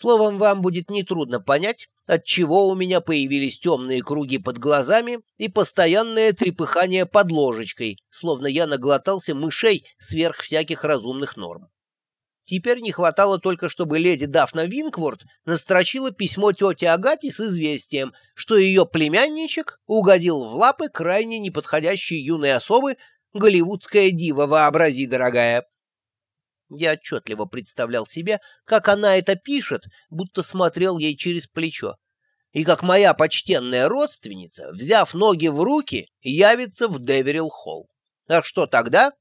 Словом, вам будет нетрудно понять, отчего у меня появились темные круги под глазами и постоянное трепыхание под ложечкой, словно я наглотался мышей сверх всяких разумных норм. Теперь не хватало только, чтобы леди Дафна Винкворт настрочила письмо тете Агате с известием, что ее племянничек угодил в лапы крайне неподходящей юной особы, голливудская дива, вообрази, дорогая. Я отчетливо представлял себе, как она это пишет, будто смотрел ей через плечо. И как моя почтенная родственница, взяв ноги в руки, явится в Деверилл-холл. А что тогда?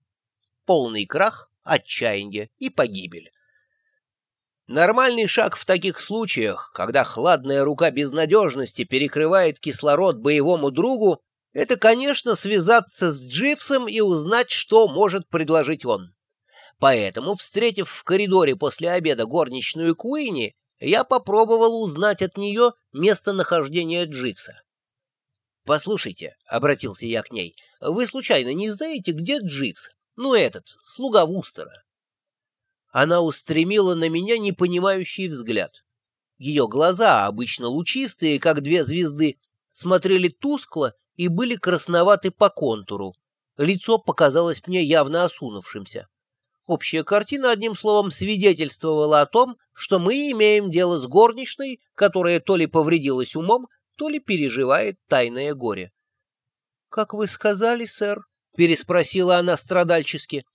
Полный крах, отчаяние и погибель. Нормальный шаг в таких случаях, когда хладная рука безнадежности перекрывает кислород боевому другу, это, конечно, связаться с Дживсом и узнать, что может предложить он. Поэтому, встретив в коридоре после обеда горничную Куини, я попробовал узнать от нее местонахождение Дживса. «Послушайте», — обратился я к ней, — «вы случайно не знаете, где Дживс? Ну, этот, слуга Вустера». Она устремила на меня непонимающий взгляд. Ее глаза, обычно лучистые, как две звезды, смотрели тускло и были красноваты по контуру. Лицо показалось мне явно осунувшимся. Общая картина, одним словом, свидетельствовала о том, что мы имеем дело с горничной, которая то ли повредилась умом, то ли переживает тайное горе. — Как вы сказали, сэр? — переспросила она страдальчески.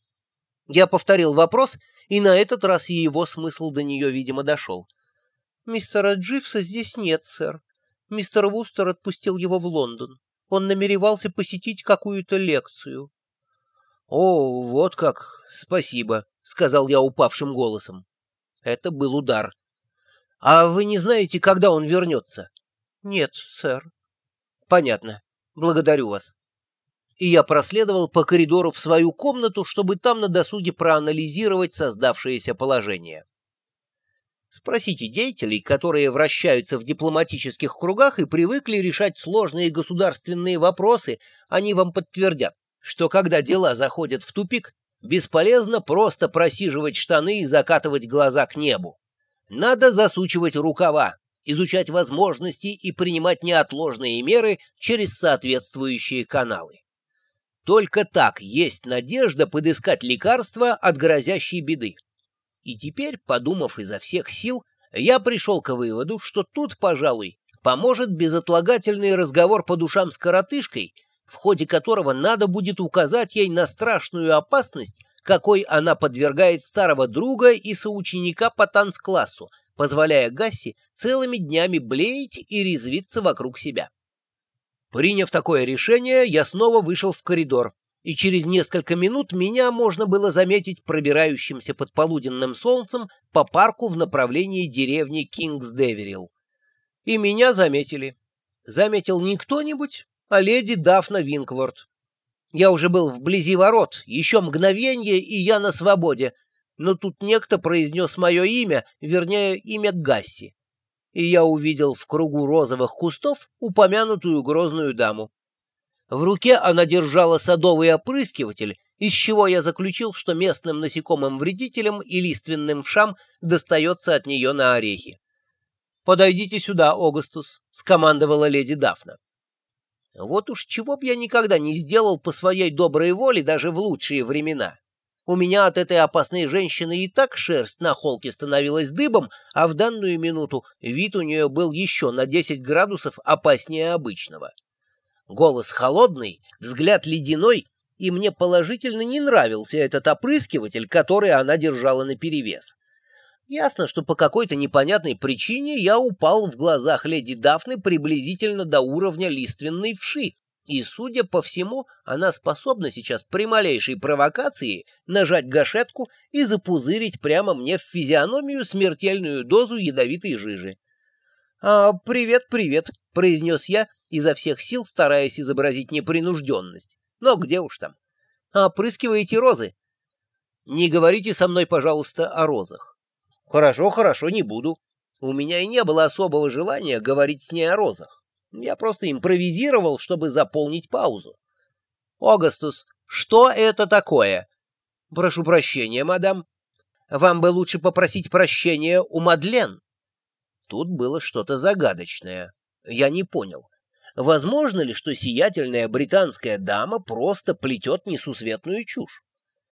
Я повторил вопрос, и на этот раз его смысл до нее, видимо, дошел. — Мистера Дживса здесь нет, сэр. Мистер Вустер отпустил его в Лондон. Он намеревался посетить какую-то лекцию. «О, вот как! Спасибо!» — сказал я упавшим голосом. Это был удар. «А вы не знаете, когда он вернется?» «Нет, сэр». «Понятно. Благодарю вас». И я проследовал по коридору в свою комнату, чтобы там на досуге проанализировать создавшееся положение. Спросите деятелей, которые вращаются в дипломатических кругах и привыкли решать сложные государственные вопросы, они вам подтвердят что когда дела заходят в тупик, бесполезно просто просиживать штаны и закатывать глаза к небу. Надо засучивать рукава, изучать возможности и принимать неотложные меры через соответствующие каналы. Только так есть надежда подыскать лекарства от грозящей беды. И теперь, подумав изо всех сил, я пришел к выводу, что тут, пожалуй, поможет безотлагательный разговор по душам с коротышкой в ходе которого надо будет указать ей на страшную опасность, какой она подвергает старого друга и соученика по танцклассу, позволяя Гасси целыми днями блеять и резвиться вокруг себя. Приняв такое решение, я снова вышел в коридор, и через несколько минут меня можно было заметить пробирающимся под полуденным солнцем по парку в направлении деревни Кингс-Деверилл. И меня заметили. Заметил не кто-нибудь, а леди Дафна Винкворт. Я уже был вблизи ворот, еще мгновенье, и я на свободе, но тут некто произнес мое имя, вернее, имя Гасси, и я увидел в кругу розовых кустов упомянутую грозную даму. В руке она держала садовый опрыскиватель, из чего я заключил, что местным насекомым-вредителям и лиственным вшам достается от нее на орехи. «Подойдите сюда, Огастус», — скомандовала леди Дафна. Вот уж чего б я никогда не сделал по своей доброй воле даже в лучшие времена. У меня от этой опасной женщины и так шерсть на холке становилась дыбом, а в данную минуту вид у нее был еще на 10 градусов опаснее обычного. Голос холодный, взгляд ледяной, и мне положительно не нравился этот опрыскиватель, который она держала наперевес. Ясно, что по какой-то непонятной причине я упал в глазах леди Дафны приблизительно до уровня лиственной вши, и, судя по всему, она способна сейчас при малейшей провокации нажать гашетку и запузырить прямо мне в физиономию смертельную дозу ядовитой жижи. «А, привет, привет», — произнес я, изо всех сил стараясь изобразить непринужденность. «Но где уж там? Опрыскиваете розы?» «Не говорите со мной, пожалуйста, о розах. Хорошо, хорошо, не буду. У меня и не было особого желания говорить с ней о розах. Я просто импровизировал, чтобы заполнить паузу. Огастус, что это такое? Прошу прощения, мадам. Вам бы лучше попросить прощения у Мадлен. тут было что-то загадочное. Я не понял. Возможно ли, что сиятельная британская дама просто плетет несусветную чушь?